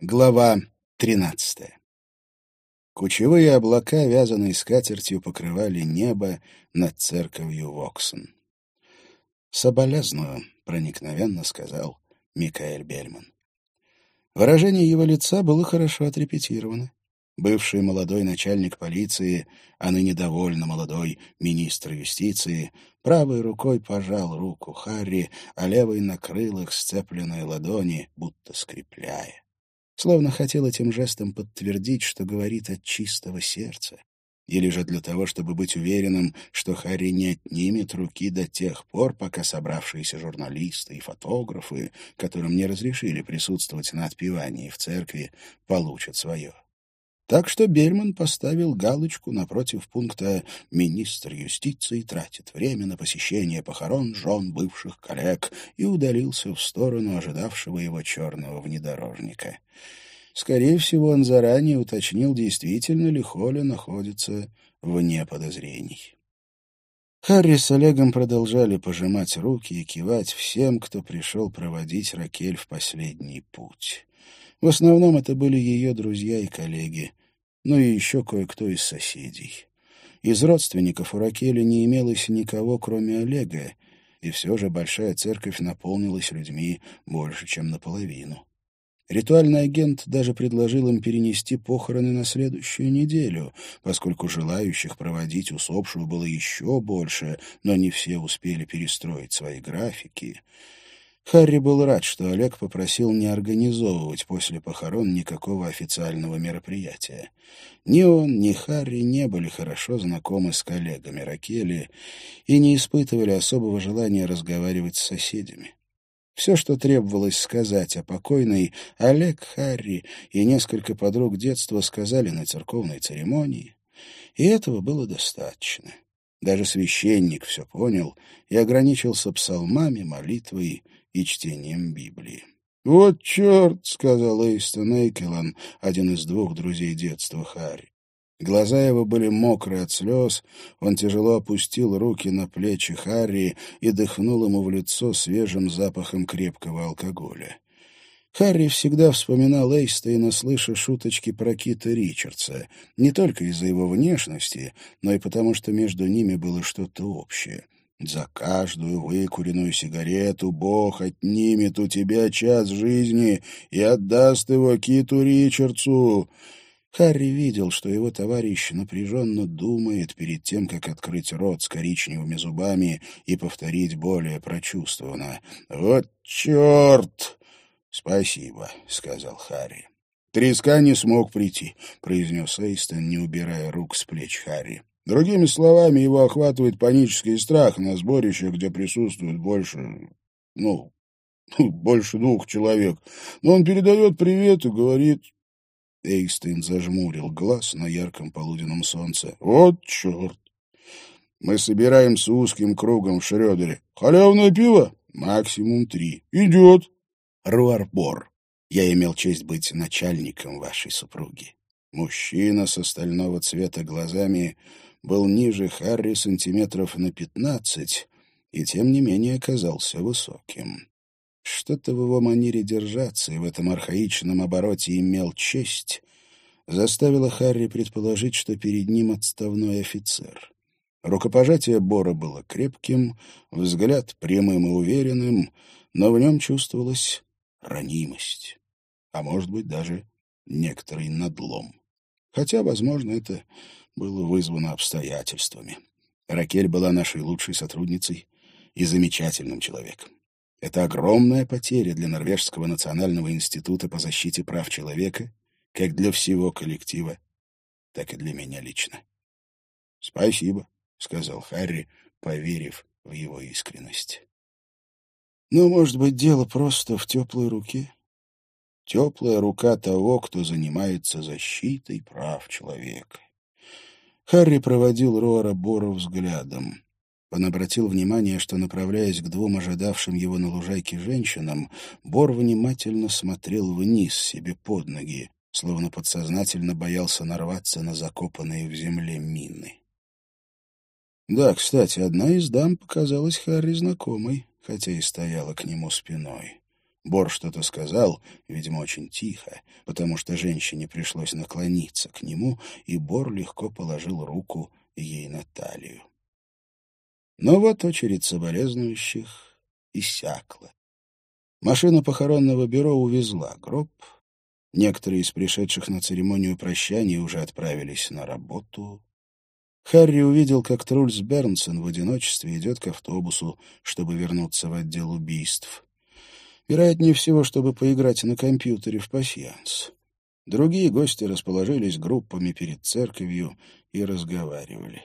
Глава тринадцатая. Кучевые облака, вязаные скатертью, покрывали небо над церковью Воксон. «Соболезную», — проникновенно сказал Микаэль Бельман. Выражение его лица было хорошо отрепетировано. Бывший молодой начальник полиции, а ныне довольно молодой министр юстиции, правой рукой пожал руку Харри, а левой накрыл их сцепленные ладони, будто скрепляя словно хотел этим жестом подтвердить, что говорит от чистого сердца, или же для того, чтобы быть уверенным, что Харри не отнимет руки до тех пор, пока собравшиеся журналисты и фотографы, которым не разрешили присутствовать на отпевании в церкви, получат свое. Так что Бельман поставил галочку напротив пункта «Министр юстиции тратит время на посещение похорон жен бывших коллег» и удалился в сторону ожидавшего его черного внедорожника. Скорее всего, он заранее уточнил, действительно ли Холли находится вне подозрений. Харри с Олегом продолжали пожимать руки и кивать всем, кто пришел проводить Ракель в последний путь. В основном это были ее друзья и коллеги, ну и еще кое-кто из соседей. Из родственников у Ракели не имелось никого, кроме Олега, и все же большая церковь наполнилась людьми больше, чем наполовину. Ритуальный агент даже предложил им перенести похороны на следующую неделю, поскольку желающих проводить усопшую было еще больше, но не все успели перестроить свои графики. Харри был рад, что Олег попросил не организовывать после похорон никакого официального мероприятия. Ни он, ни Харри не были хорошо знакомы с коллегами Ракели и не испытывали особого желания разговаривать с соседями. Все, что требовалось сказать о покойной, Олег, Харри и несколько подруг детства сказали на церковной церемонии, и этого было достаточно. Даже священник все понял и ограничился псалмами, молитвой и чтением Библии. «Вот черт!» — сказал Эйстон Эйкелан, один из двух друзей детства Харри. Глаза его были мокрые от слез, он тяжело опустил руки на плечи Харри и дыхнул ему в лицо свежим запахом крепкого алкоголя. Харри всегда вспоминал Эйстейна, слыша шуточки про Кита Ричардса, не только из-за его внешности, но и потому, что между ними было что-то общее — за каждую выкуренную сигарету Бог отнимет у тебя час жизни и отдаст его Киту Ричардсу. Харри видел, что его товарищ напряженно думает перед тем, как открыть рот с коричневыми зубами и повторить более прочувствованно. «Вот черт!» «Спасибо», — сказал Харри. «Треска не смог прийти», — произнес Эйстон, не убирая рук с плеч Харри. Другими словами, его охватывает панический страх на сборище, где присутствует больше, ну, больше двух человек. Но он передает привет и говорит... Эйстейн зажмурил глаз на ярком полуденном солнце. «Вот черт! Мы собираемся узким кругом в Шрёдере. Халявное пиво? Максимум три. Идет!» «Руарбор, я имел честь быть начальником вашей супруги. Мужчина с остального цвета глазами был ниже Харри сантиметров на пятнадцать и, тем не менее, оказался высоким. Что-то в его манере держаться и в этом архаичном обороте имел честь, заставило Харри предположить, что перед ним отставной офицер. Рукопожатие Бора было крепким, взгляд прямым и уверенным, но в нем чувствовалась ранимость, а может быть даже некоторый надлом. Хотя, возможно, это было вызвано обстоятельствами. Ракель была нашей лучшей сотрудницей и замечательным человеком. Это огромная потеря для Норвежского национального института по защите прав человека, как для всего коллектива, так и для меня лично. — Спасибо, — сказал Харри, поверив в его искренность. Но, может быть, дело просто в теплой руке? Теплая рука того, кто занимается защитой прав человека. Харри проводил Рора Бора взглядом. Он обратил внимание, что, направляясь к двум ожидавшим его на лужайке женщинам, Бор внимательно смотрел вниз себе под ноги, словно подсознательно боялся нарваться на закопанные в земле мины. Да, кстати, одна из дам показалась Харри знакомой, хотя и стояла к нему спиной. Бор что-то сказал, видимо, очень тихо, потому что женщине пришлось наклониться к нему, и Бор легко положил руку ей на талию. Но вот очередь соболезнующих иссякла. Машина похоронного бюро увезла гроб. Некоторые из пришедших на церемонию прощания уже отправились на работу. Харри увидел, как Трульс Бернсон в одиночестве идет к автобусу, чтобы вернуться в отдел убийств. Вероятнее всего, чтобы поиграть на компьютере в пасьянс. Другие гости расположились группами перед церковью и разговаривали.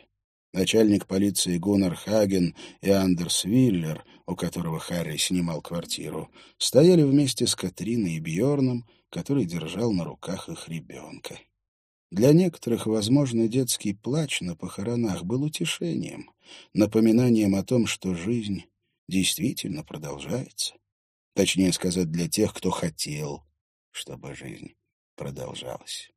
Начальник полиции Гуннар Хаген и Андерс Виллер, у которого Харри снимал квартиру, стояли вместе с Катриной и Бьорном, который держал на руках их ребенка. Для некоторых, возможно, детский плач на похоронах был утешением, напоминанием о том, что жизнь действительно продолжается. Точнее сказать, для тех, кто хотел, чтобы жизнь продолжалась.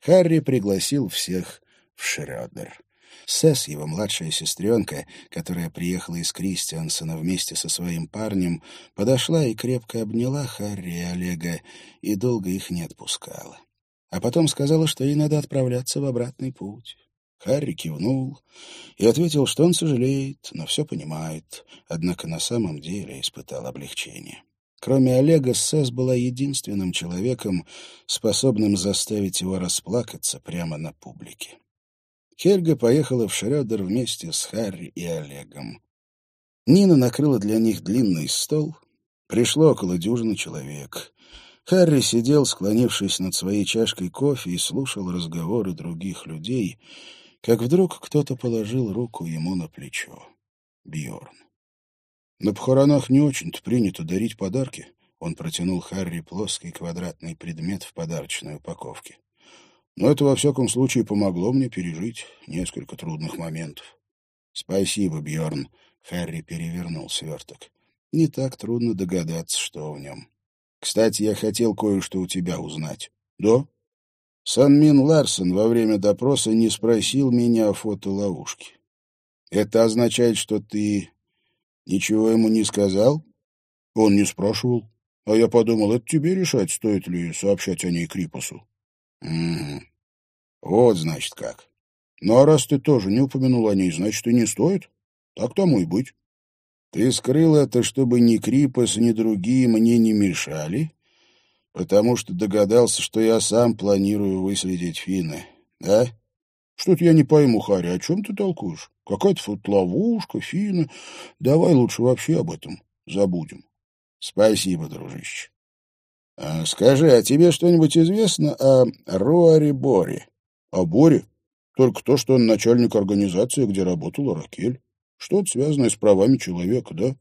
Харри пригласил всех в Шрёдер. Сесс, его младшая сестренка, которая приехала из Кристиансона вместе со своим парнем, подошла и крепко обняла Харри и Олега и долго их не отпускала а потом сказала, что ей надо отправляться в обратный путь. Харри кивнул и ответил, что он сожалеет, но все понимает, однако на самом деле испытал облегчение. Кроме Олега, Сэс была единственным человеком, способным заставить его расплакаться прямо на публике. Хельга поехала в Шрёдер вместе с Харри и Олегом. Нина накрыла для них длинный стол. Пришло около дюжины человек. Харри сидел, склонившись над своей чашкой кофе, и слушал разговоры других людей, как вдруг кто-то положил руку ему на плечо. Бьорн. На похоронах не очень-то принято дарить подарки. Он протянул Харри плоский квадратный предмет в подарочной упаковке. Но это, во всяком случае, помогло мне пережить несколько трудных моментов. «Спасибо, Бьорн. Харри перевернул сверток. Не так трудно догадаться, что в нем. Кстати, я хотел кое-что у тебя узнать. Да? Санмин Ларсен во время допроса не спросил меня о фотоловушке. Это означает, что ты ничего ему не сказал? Он не спрашивал. А я подумал, это тебе решать, стоит ли сообщать о ней Крипусу. Угу. Вот, значит, как. Ну, а раз ты тоже не упомянул о ней, значит, и не стоит. Так тому и быть. Ты скрыл это, чтобы ни Крипос, ни другие мне не мешали, потому что догадался, что я сам планирую выследить Финны, да? Что-то я не пойму, Харри, о чем ты толкуешь? Какая-то фотловушка, Финны. Давай лучше вообще об этом забудем. Спасибо, дружище. А, скажи, а тебе что-нибудь известно о Руаре Боре? О Боре? Только то, что он начальник организации, где работала Ракель. Что-то связанное с правами человека, да?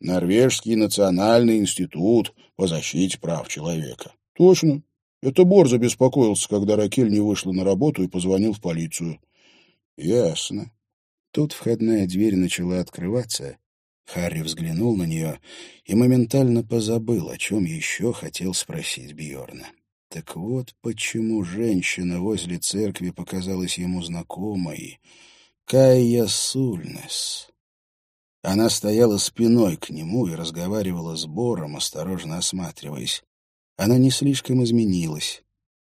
Норвежский национальный институт по защите прав человека. Точно. Это Бор забеспокоился, когда Ракель не вышла на работу и позвонил в полицию. Ясно. Тут входная дверь начала открываться. Харри взглянул на нее и моментально позабыл, о чем еще хотел спросить Бьорна. Так вот почему женщина возле церкви показалась ему знакомой — Кайя Сульнес. Она стояла спиной к нему и разговаривала с Бором, осторожно осматриваясь. Она не слишком изменилась.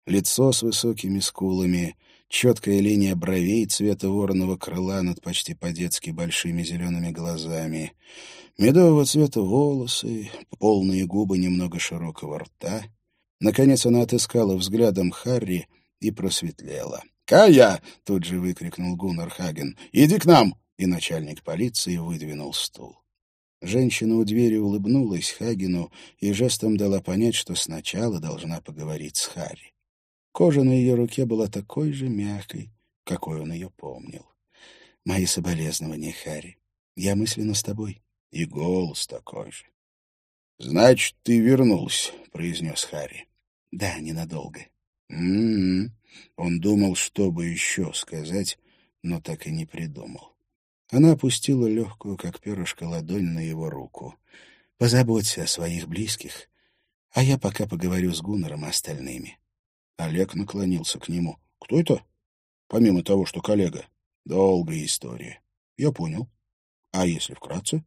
Лицо с высокими скулами, четкая линия бровей цвета вороного крыла над почти по-детски большими зелеными глазами, медового цвета волосы, полные губы немного широкого рта. Наконец она отыскала взглядом Харри и просветлела. «Кая!» — тут же выкрикнул Гуннар Хаген. «Иди к нам!» И начальник полиции выдвинул стул. Женщина у двери улыбнулась Хагену и жестом дала понять, что сначала должна поговорить с Харри. Кожа на ее руке была такой же мягкой, какой он ее помнил. «Мои соболезнования, Харри. Я мысленно с тобой». И голос такой же. «Значит, ты вернулся», — произнес Харри. «Да, ненадолго». «М-м-м». Он думал, что бы еще сказать, но так и не придумал. Она опустила легкую, как перышко, ладонь на его руку. «Позаботься о своих близких, а я пока поговорю с Гуннером и остальными». Олег наклонился к нему. «Кто это?» «Помимо того, что коллега». «Долгая история». «Я понял. А если вкратце?»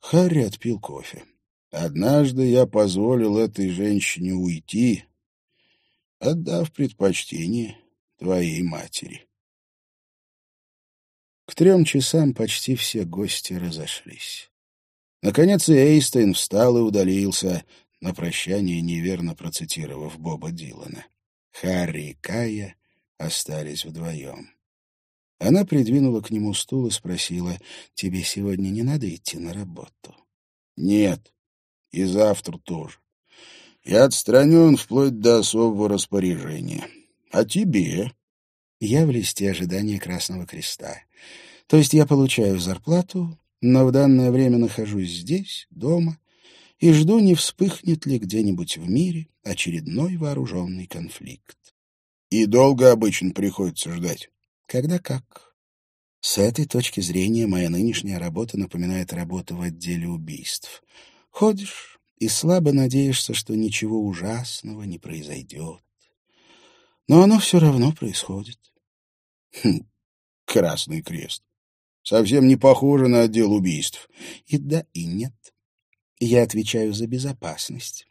Харри отпил кофе. Однажды я позволил этой женщине уйти, отдав предпочтение твоей матери. К трем часам почти все гости разошлись. Наконец и Эйстейн встал и удалился, на прощание неверно процитировав Боба Дилана. Харри и Кая остались вдвоем. Она придвинула к нему стул и спросила, «Тебе сегодня не надо идти на работу?» «Нет, и завтра тоже. Я отстранен вплоть до особого распоряжения. А тебе?» «Я в листе ожидания Красного Креста. То есть я получаю зарплату, но в данное время нахожусь здесь, дома, и жду, не вспыхнет ли где-нибудь в мире очередной вооруженный конфликт. И долго обычно приходится ждать? Когда как. С этой точки зрения моя нынешняя работа напоминает работу в отделе убийств. Ходишь и слабо надеешься, что ничего ужасного не произойдет. Но оно все равно происходит. Хм, Красный крест. Совсем не похоже на отдел убийств. И да, и нет. Я отвечаю за безопасность.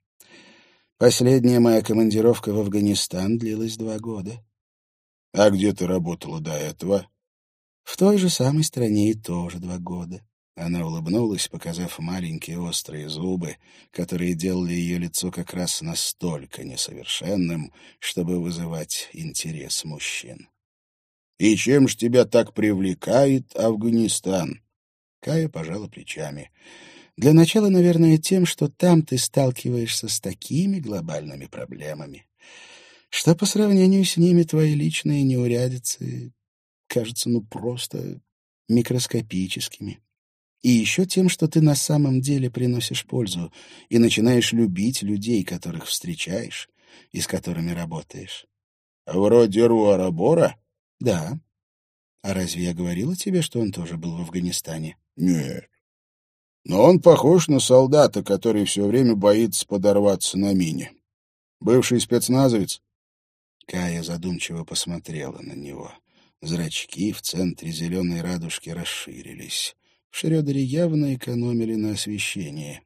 Последняя моя командировка в Афганистан длилась два года. А где ты работала до этого? В той же самой стране и тоже два года. Она улыбнулась, показав маленькие острые зубы, которые делали ее лицо как раз настолько несовершенным, чтобы вызывать интерес мужчин. «И чем ж тебя так привлекает Афганистан?» Кая пожала плечами. Для начала, наверное, тем, что там ты сталкиваешься с такими глобальными проблемами, что по сравнению с ними твои личные неурядицы кажутся ну просто микроскопическими. И еще тем, что ты на самом деле приносишь пользу и начинаешь любить людей, которых встречаешь и с которыми работаешь. Вроде Руара Бора? Да. А разве я говорила тебе, что он тоже был в Афганистане? Нет. Но он похож на солдата, который все время боится подорваться на мине. Бывший спецназовец. Кая задумчиво посмотрела на него. Зрачки в центре зеленой радужки расширились. В Шрёдере явно экономили на освещении.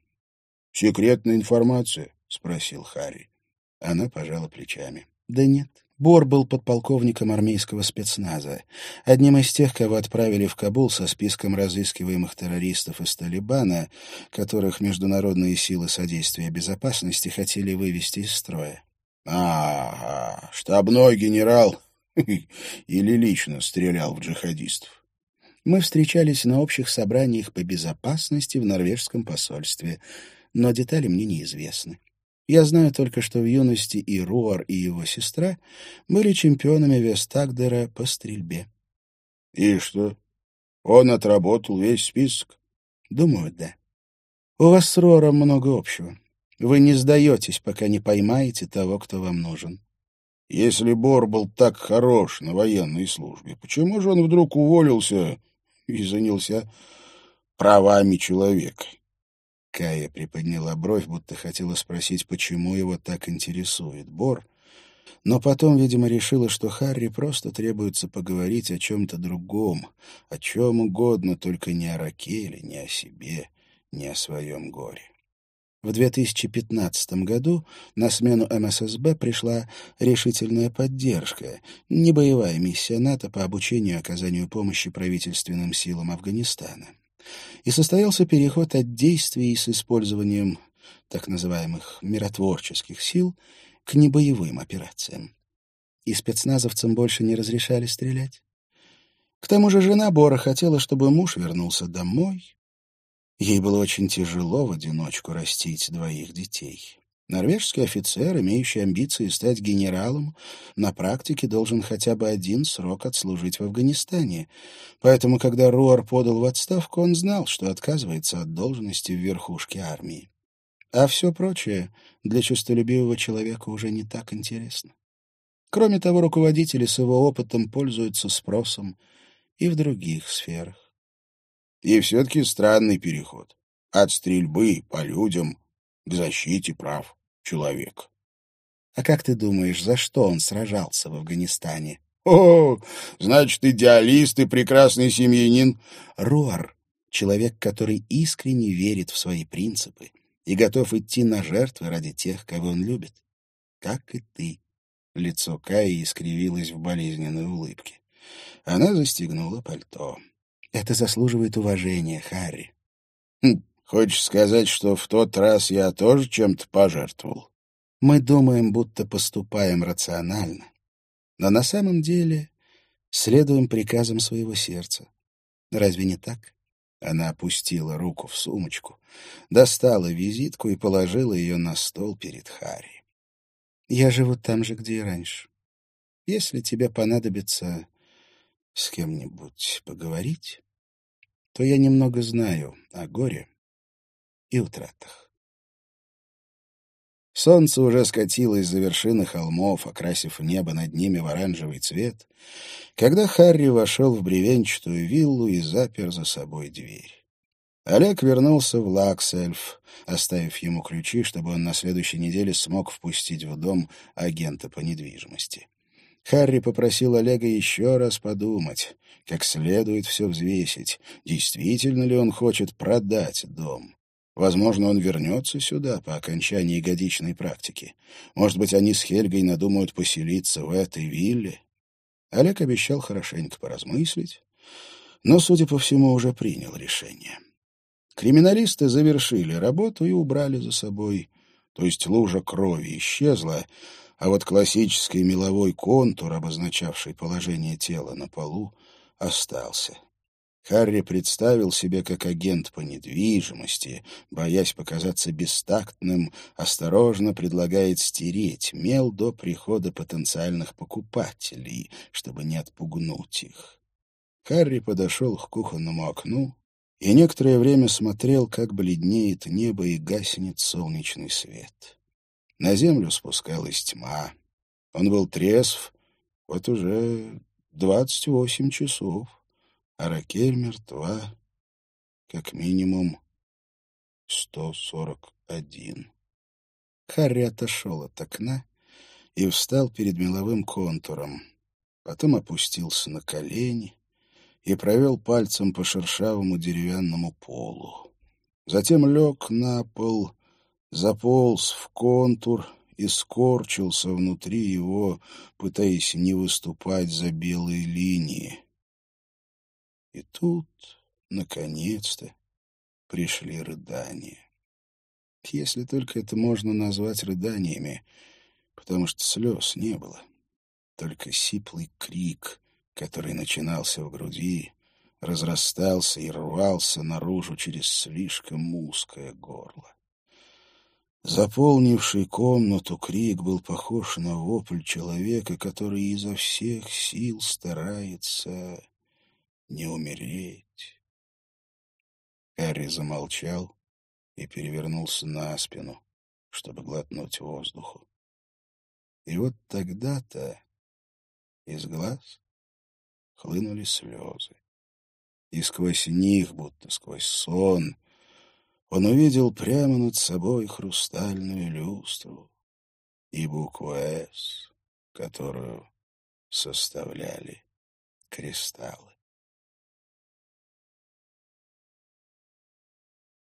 «Секретная информация?» — спросил Харри. Она пожала плечами. «Да нет. Бор был подполковником армейского спецназа, одним из тех, кого отправили в Кабул со списком разыскиваемых террористов из Талибана, которых международные силы содействия безопасности хотели вывести из строя. А, штабной генерал или лично стрелял в джихадистов. Мы встречались на общих собраниях по безопасности в норвежском посольстве, но детали мне неизвестны. Я знаю только, что в юности и Руар, и его сестра были чемпионами Вестагдера по стрельбе. — И что? Он отработал весь список? — Думаю, да. У вас с Руаром много общего. Вы не сдаетесь, пока не поймаете того, кто вам нужен. Если Бор был так хорош на военной службе, почему же он вдруг уволился и занялся правами человека? Кая приподняла бровь, будто хотела спросить, почему его так интересует Бор, но потом, видимо, решила, что Харри просто требуется поговорить о чем-то другом, о чем угодно, только не о Ракеле, не о себе, не о своем горе. В 2015 году на смену МССБ пришла решительная поддержка, небоевая миссия НАТО по обучению оказанию помощи правительственным силам Афганистана и состоялся переход от действий с использованием так называемых миротворческих сил к небоевым операциям. И спецназовцам больше не разрешали стрелять. К тому же жена Бора хотела, чтобы муж вернулся домой. Ей было очень тяжело в одиночку растить двоих детей. Норвежский офицер, имеющий амбиции стать генералом, на практике должен хотя бы один срок отслужить в Афганистане. Поэтому, когда Руар подал в отставку, он знал, что отказывается от должности в верхушке армии. А все прочее для честолюбивого человека уже не так интересно. Кроме того, руководители с его опытом пользуются спросом и в других сферах. И все-таки странный переход. От стрельбы по людям к защите прав человек. А как ты думаешь, за что он сражался в Афганистане? О, значит, идеалист и прекрасный семьянин. Руар — человек, который искренне верит в свои принципы и готов идти на жертвы ради тех, кого он любит. Как и ты. Лицо Каи искривилось в болезненной улыбке. Она застегнула пальто. Это заслуживает уважения, Харри. Хочешь сказать, что в тот раз я тоже чем-то пожертвовал? Мы думаем, будто поступаем рационально. Но на самом деле следуем приказам своего сердца. Разве не так? Она опустила руку в сумочку, достала визитку и положила ее на стол перед Харри. «Я живу там же, где и раньше. Если тебе понадобится с кем-нибудь поговорить, то я немного знаю о горе и утратах». Солнце уже скатилось за вершины холмов, окрасив небо над ними в оранжевый цвет, когда Харри вошел в бревенчатую виллу и запер за собой дверь. Олег вернулся в Лаксельф, оставив ему ключи, чтобы он на следующей неделе смог впустить в дом агента по недвижимости. Харри попросил Олега еще раз подумать, как следует все взвесить, действительно ли он хочет продать дом. Возможно, он вернется сюда по окончании годичной практики. Может быть, они с Хельгой надумают поселиться в этой вилле. Олег обещал хорошенько поразмыслить, но, судя по всему, уже принял решение. Криминалисты завершили работу и убрали за собой, то есть лужа крови исчезла, а вот классический меловой контур, обозначавший положение тела на полу, остался. Харри представил себе, как агент по недвижимости, боясь показаться бестактным, осторожно предлагает стереть мел до прихода потенциальных покупателей, чтобы не отпугнуть их. Харри подошел к кухонному окну и некоторое время смотрел, как бледнеет небо и гаснет солнечный свет. На землю спускалась тьма. Он был трезв вот уже двадцать восемь часов а Ракель мертва как минимум 141. Харри отошел от окна и встал перед меловым контуром, потом опустился на колени и провел пальцем по шершавому деревянному полу. Затем лег на пол, заполз в контур и скорчился внутри его, пытаясь не выступать за белые линии. И тут, наконец-то, пришли рыдания. Если только это можно назвать рыданиями, потому что слез не было. Только сиплый крик, который начинался в груди, разрастался и рвался наружу через слишком узкое горло. Заполнивший комнату крик был похож на вопль человека, который изо всех сил старается не умереть. Гарри замолчал и перевернулся на спину, чтобы глотнуть воздуху. И вот тогда-то из глаз хлынули слезы. И сквозь них, будто сквозь сон, он увидел прямо над собой хрустальную люстру и букву «С», которую составляли кристаллы.